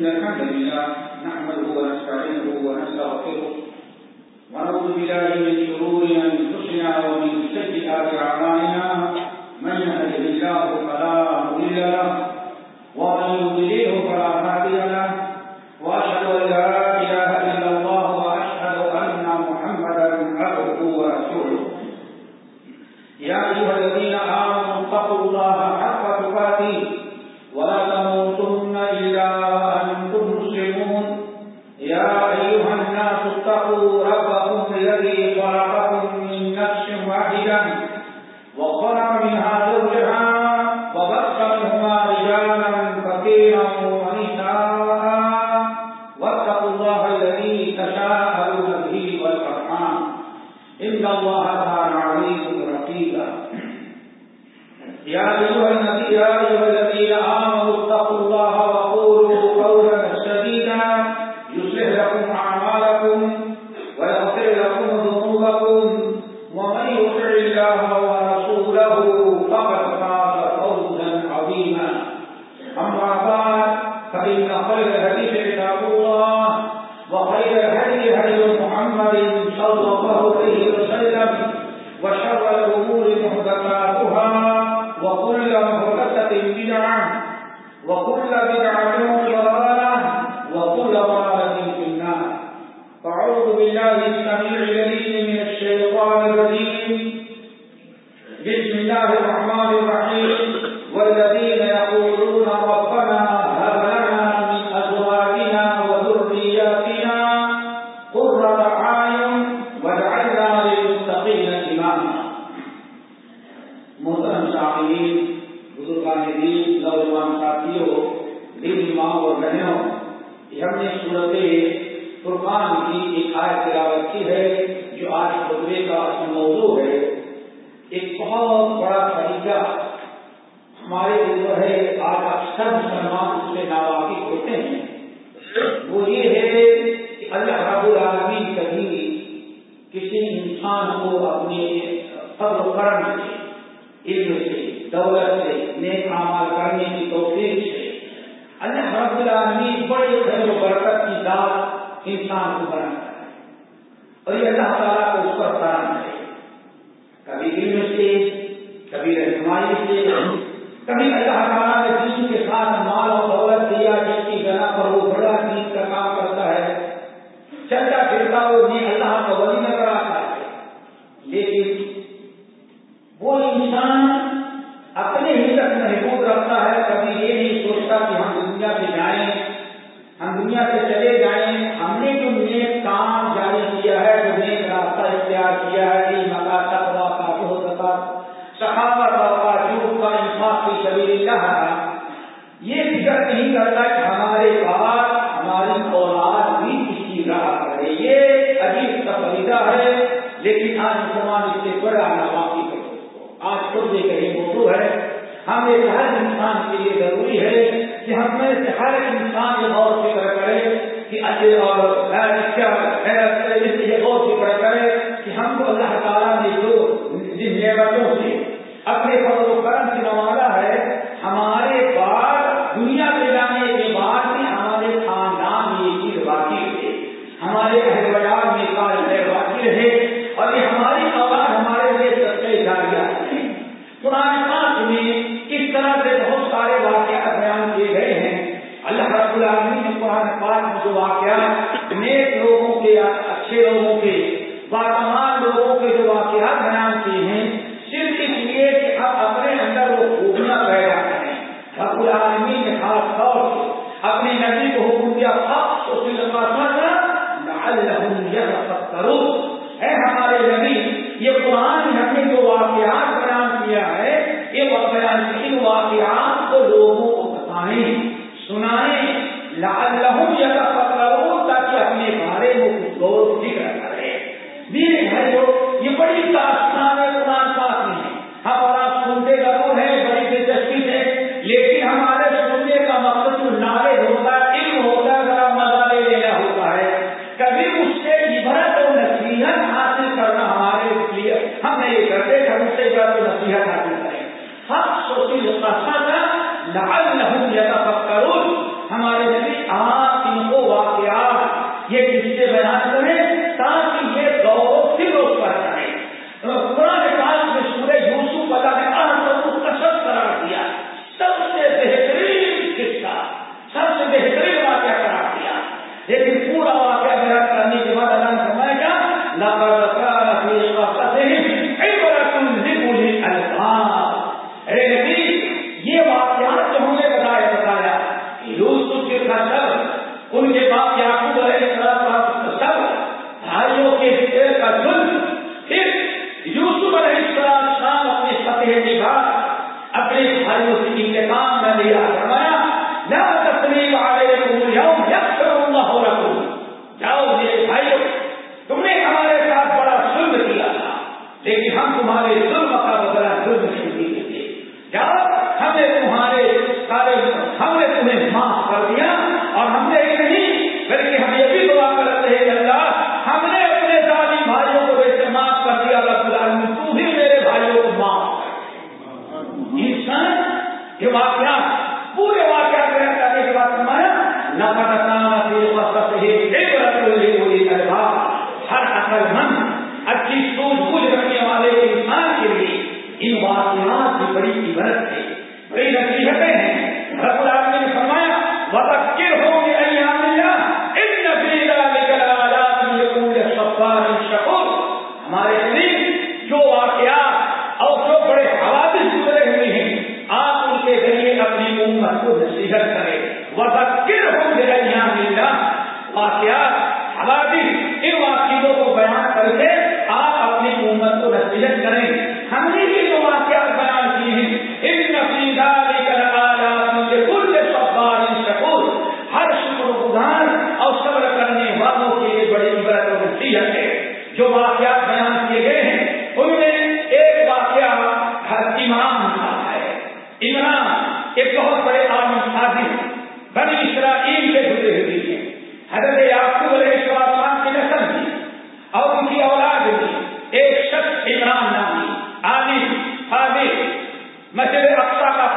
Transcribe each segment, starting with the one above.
إن الحمد لله نحمده ونستعينه ونستغفره، ونعوذ بالله من شرور أنفسنا ومن سيئات أعمالنا، من يهده الله إن الله كان عليكم رقيبا. يا أيها النبي يا أيها الذين آمنوا نوجوان ساتھیوں دین ماں اور بہنوں ہم نے صورت قربان کی ایک آیت تلاوت کی ہے، جو آج خطبے کا موضوع ہے۔ ایک بہت بڑا طریقہ ہمارے جو ہے، آج اکثر مسلمان اس سے ناواقف ہوتے ہیں۔ وہ یہ ہے کہ اللہ رب العالمین کبھی کسی انسان کو اپنے فضل و کرم سے، علم سے دولت سے نیک عمل کرنے کی توفیق سے اللہ رب العالمین بڑے خیر و برکت کی داد انسان کو بناتا ہے۔ اور یہ اللہ تعالیٰ کو اس پر فراہم ہے۔ کبھی علم سے، کبھی رہنمائی سے، کبھی اللہ تعالیٰ نے دین کے ساتھ مال اور دولت دیا، جس کی بنا پر وہ بڑا دین سخاوت کا جھوٹ کا انصاف کی سبیل اللہ یہ فکر نہیں کرتا کہ ہمارے پاس ہماری اولاد بھی اس کی راہ کرے۔ یہ عجیب تفریدہ ہے، لیکن آج مسلمان اس سے بڑا نواقی ہے۔ آج خود یہ کہیں موضوع ہے۔ ہم ایک ہر انسان کے لیے ضروری ہے کہ ہم میں سے ہر انسان یہ غور فکر کرے کہ اچھے اور یہ غور فکر کرے کہ ہم کو اللہ تعالیٰ نے جو جن نعمتوں اپنے فضل و کرم کی نوالا اس سوچ بوجھ رکھنے والے انسان کے لیے ان واقعات کی بڑی عبرت ہے۔ بڑی نصیحتیں ہیں۔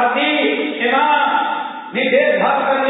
خطیب امام بھی دیکھ بھال کرنے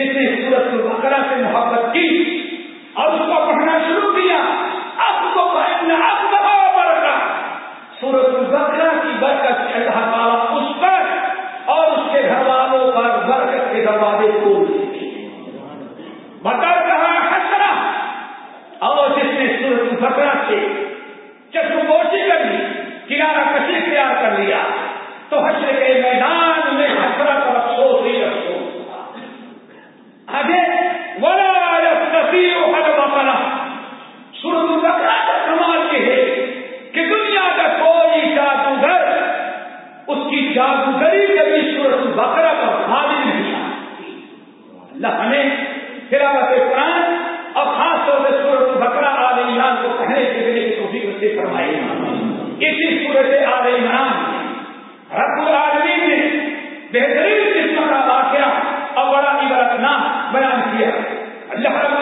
جس نے سورت البقرہ سے محبت کی اللہ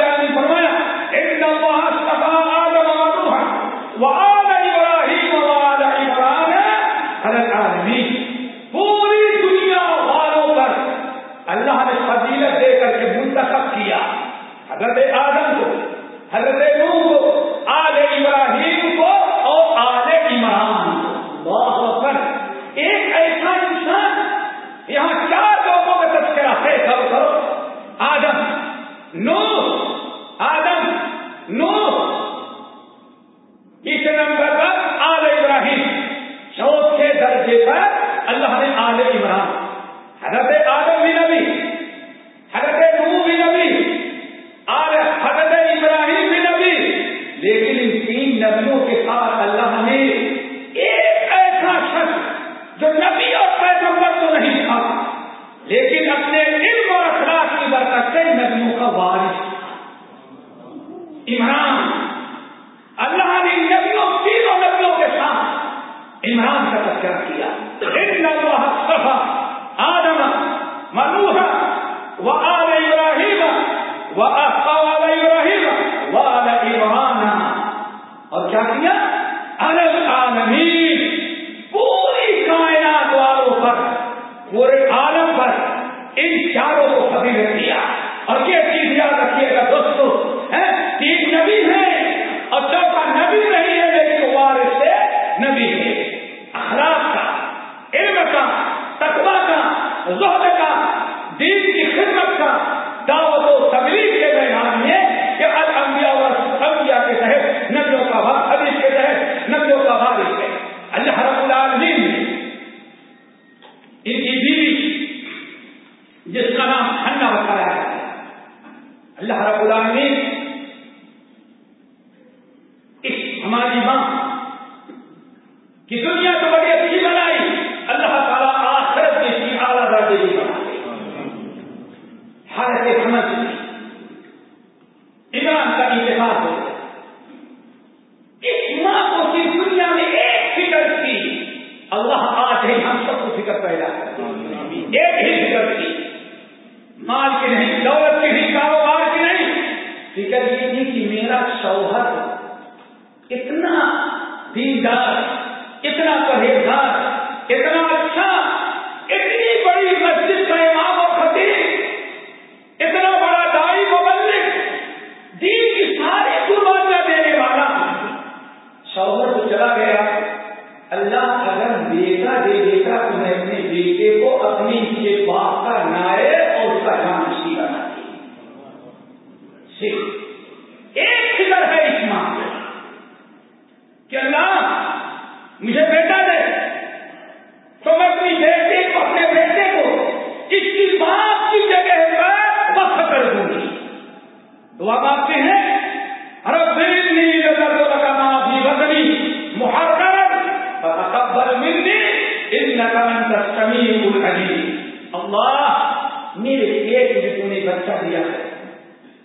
اللہ میرے پیٹ میں تم نے بچہ دیا ہے۔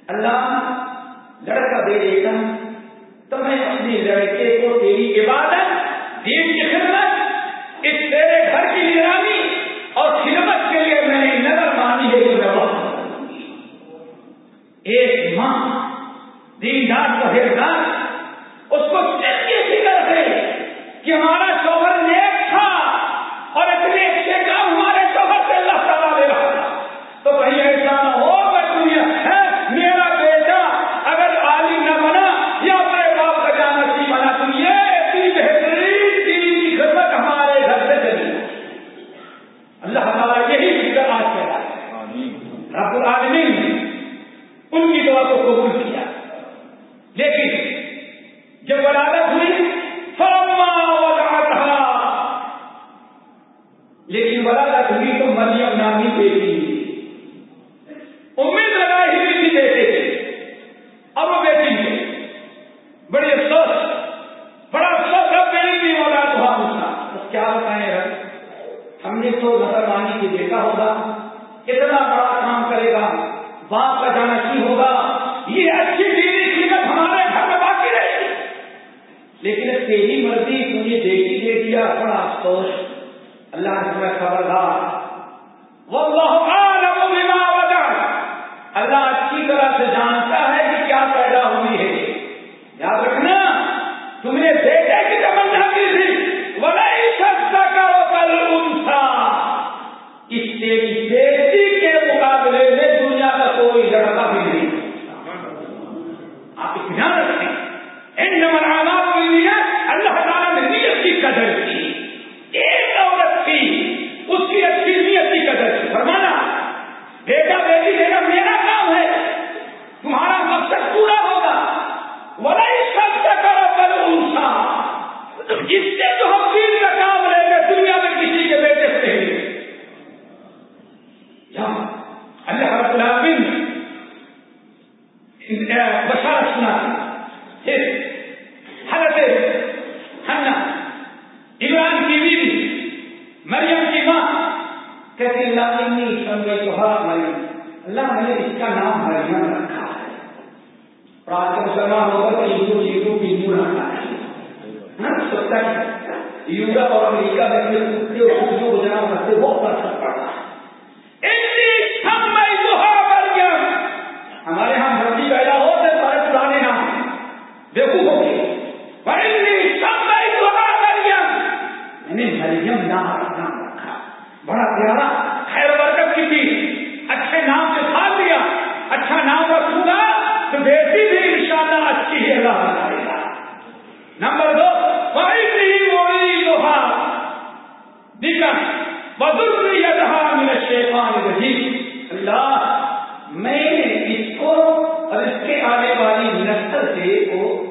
اللہ لڑکا دے دیتا ہوں تو میں اپنے لڑکے کو تیری عبادت، دین کی خدمت، اس تیرے گھر کی نگرانی اور خدمت کے لیے میں نے نظر مانی ہے کہ میں ایک ماں دیندار ہردار لیکن ولا تقریر تو مریم نامی بیٹی ہے مردو شیطان اللہ، میں اس کو اور اس کے آنے والی کو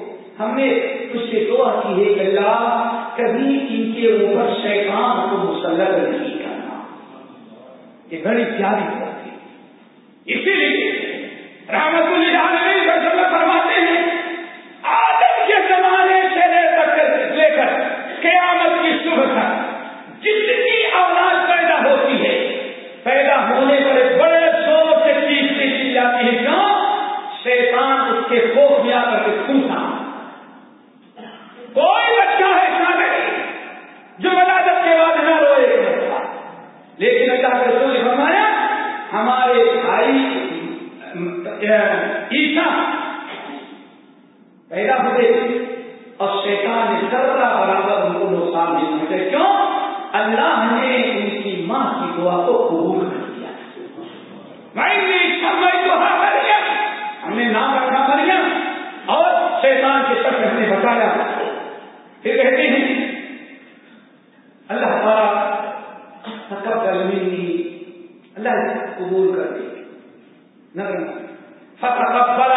سے ہے کبھی ان کے اوپر کو نہیں کرنا۔ یہ بڑی پیاری توبہ کو قبول کر دیا مریم ہم نے نام رکھا مریم اور شیطان کے شخص ہم نے بتایا۔ یہ کہتے ہیں، اللہ تعالیٰ سکب کرنی اللہ قبول کر دی۔ نہ فتح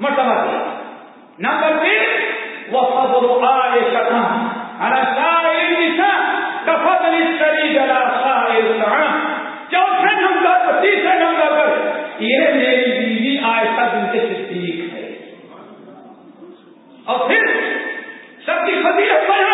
مرتبہ دیا۔ نمبر تین وہ فضل چوتھے نمبر تیسرے نمبر پر۔ یہ میری بیوی دن اور پھر سب کی فضیلت پر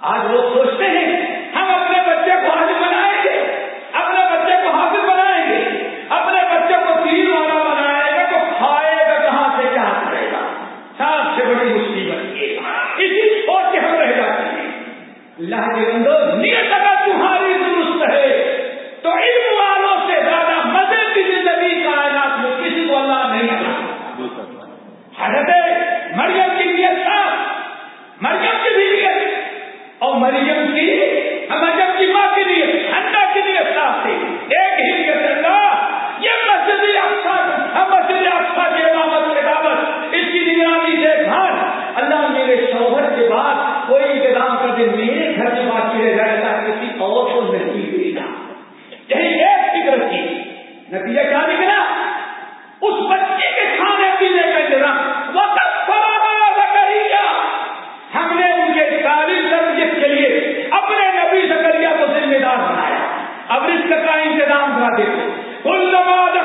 آج لوگ سوچتے انتظام کرا دیتے ان نماز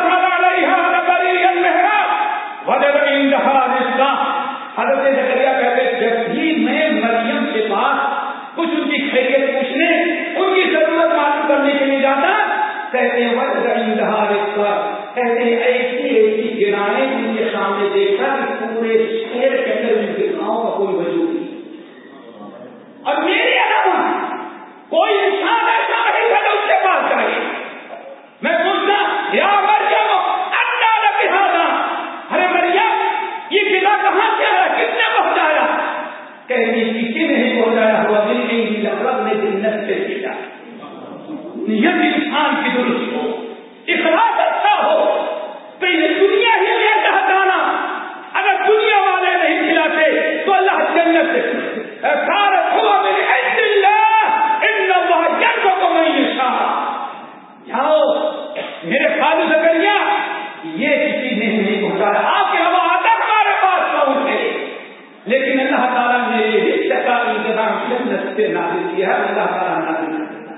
نازل کیا ہے اللہ تعالیٰ نازل کرتا ہے۔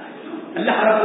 اللہ رب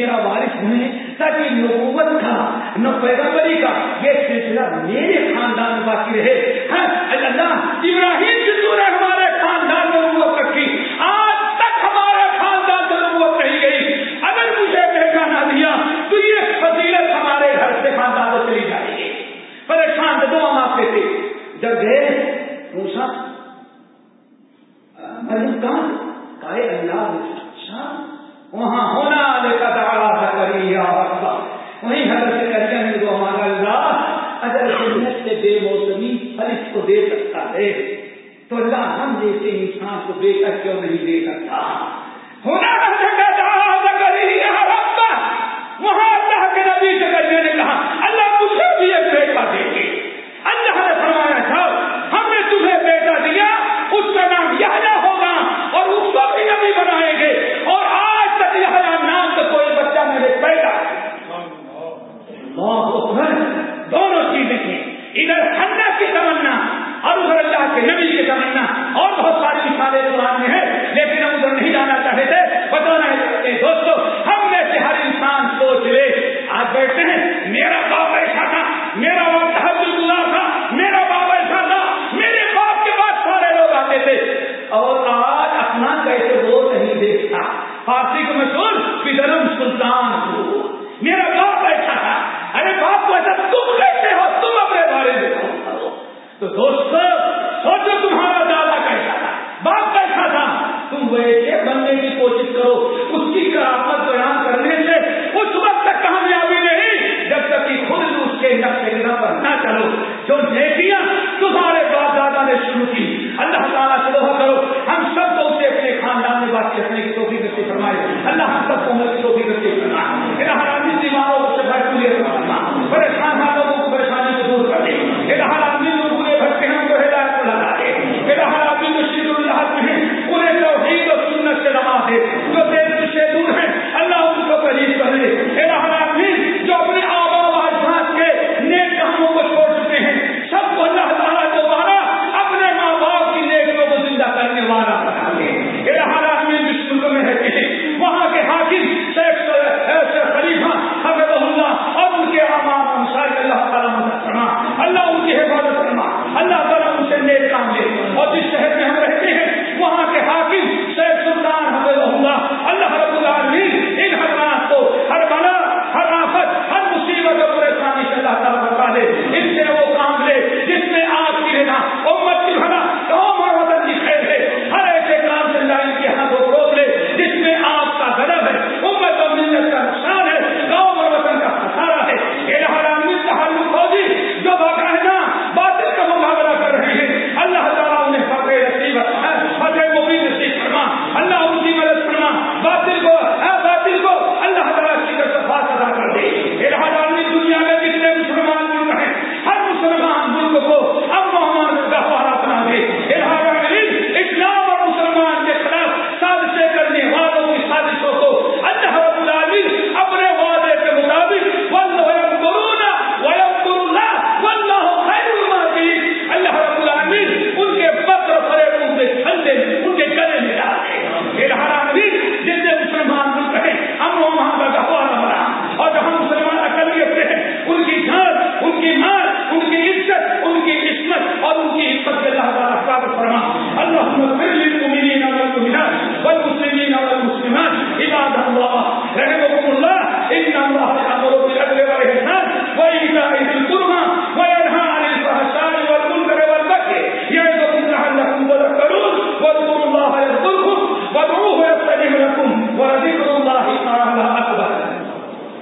میرا وارث ہونے تاکہ نبوت کا نہ پیغمبری کا۔ یہ سلسلہ میرے خاندان باقی رہے۔ ہاں، اللہ، ابراہیم کی سورہ ہمارے